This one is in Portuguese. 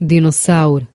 dinossauro